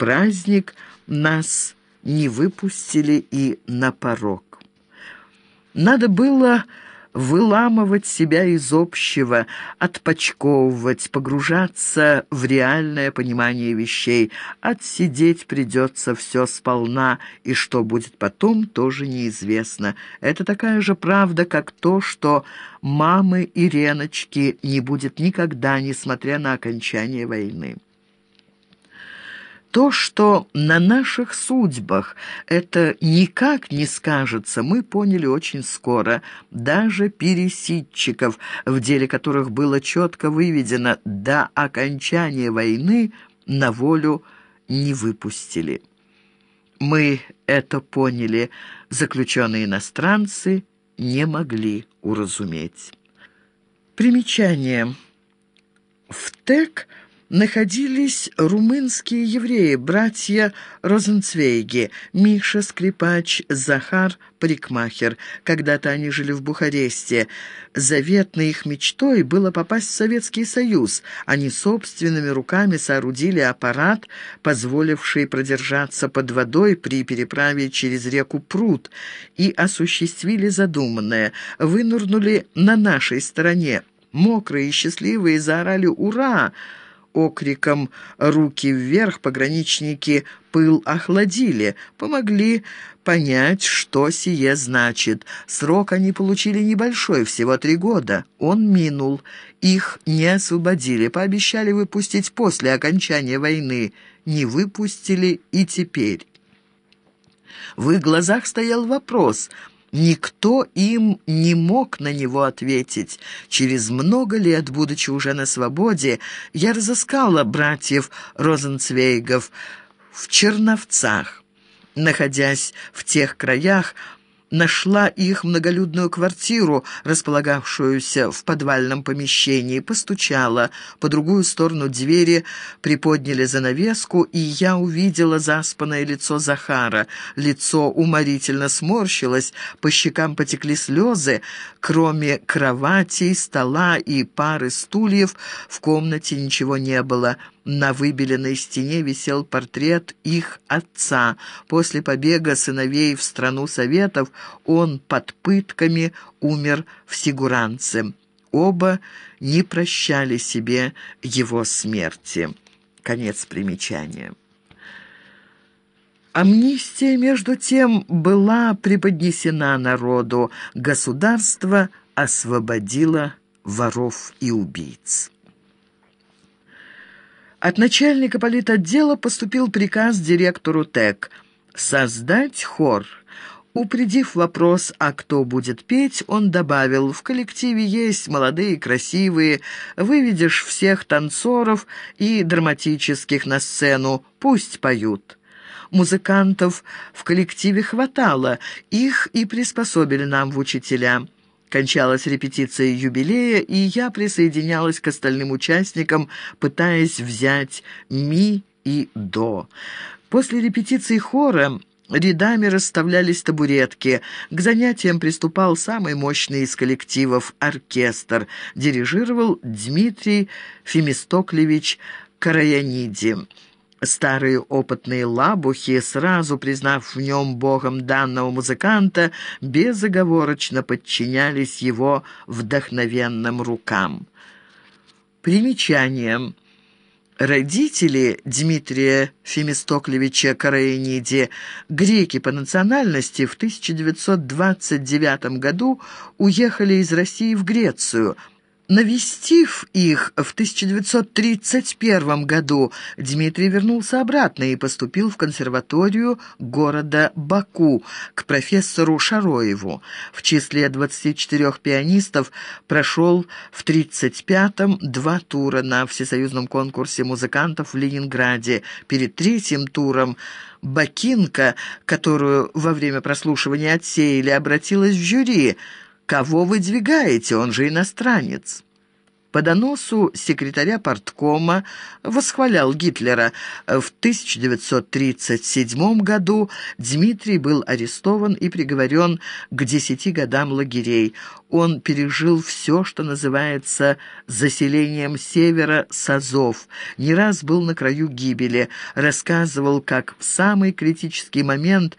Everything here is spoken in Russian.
праздник нас не выпустили и на порог. Надо было выламывать себя из общего, отпочковывать, погружаться в реальное понимание вещей. Отсидеть придется все сполна, и что будет потом, тоже неизвестно. Это такая же правда, как то, что мамы и Реночки не будет никогда, несмотря на окончание войны. То, что на наших судьбах это никак не скажется, мы поняли очень скоро. Даже пересидчиков, в деле которых было четко выведено до окончания войны, на волю не выпустили. Мы это поняли, заключенные иностранцы не могли уразуметь. Примечание. В ТЭК – находились румынские евреи, братья Розенцвейги, Миша Скрипач, Захар Парикмахер. Когда-то они жили в Бухаресте. Заветной их мечтой было попасть в Советский Союз. Они собственными руками соорудили аппарат, позволивший продержаться под водой при переправе через реку Прут, и осуществили задуманное. Вынырнули на нашей стороне. Мокрые и счастливые заорали «Ура!» Окриком «Руки вверх!» пограничники пыл охладили, помогли понять, что сие значит. Срок они получили небольшой, всего три года. Он минул. Их не освободили, пообещали выпустить после окончания войны. Не выпустили и теперь. В их глазах стоял вопрос – Никто им не мог на него ответить. Через много лет, будучи уже на свободе, я разыскала братьев Розенцвейгов в Черновцах. Находясь в тех краях, нашла их многолюдную квартиру, располагавшуюся в подвальном помещении, постучала. По другую сторону двери приподняли занавеску, и я увидела заспанное лицо Захара. Лицо уморительно сморщилось, по щекам потекли слезы. Кроме кровати, стола и пары стульев в комнате ничего не было. На выбеленной стене висел портрет их отца. После побега сыновей в страну Советов он под пытками умер в Сигуранце. Оба не прощали себе его смерти. Конец примечания. Амнистия, между тем, была преподнесена народу. Государство освободило воров и убийц. От начальника политотдела поступил приказ директору ТЭК создать хор. Упредив вопрос, а кто будет петь, он добавил, в коллективе есть молодые, красивые, выведешь всех танцоров и драматических на сцену, пусть поют. Музыкантов в коллективе хватало, их и приспособили нам в учителя. Кончалась репетиция юбилея, и я присоединялась к остальным участникам, пытаясь взять ми и до. После репетиции хора рядами расставлялись табуретки. К занятиям приступал самый мощный из коллективов – оркестр. Дирижировал Дмитрий Фемистоклевич Караяниди. Старые опытные лабухи, сразу признав в нем богом данного музыканта, безоговорочно подчинялись его вдохновенным рукам. Примечание. Родители Дмитрия Фемистоклевича Караениди, греки по национальности, в 1929 году уехали из России в Грецию – Навестив их в 1931 году, Дмитрий вернулся обратно и поступил в консерваторию города Баку к профессору Шароеву. В числе 24 пианистов прошел в 1935-м два тура на всесоюзном конкурсе музыкантов в Ленинграде. Перед третьим туром Бакинка, которую во время прослушивания отсеяли, обратилась в жюри – Кого выдвигаете? Он же иностранец». По доносу секретаря парткома восхвалял Гитлера. В 1937 году Дмитрий был арестован и приговорен к десяти годам лагерей. Он пережил все, что называется «заселением севера с Азов», не раз был на краю гибели, рассказывал, как в самый критический момент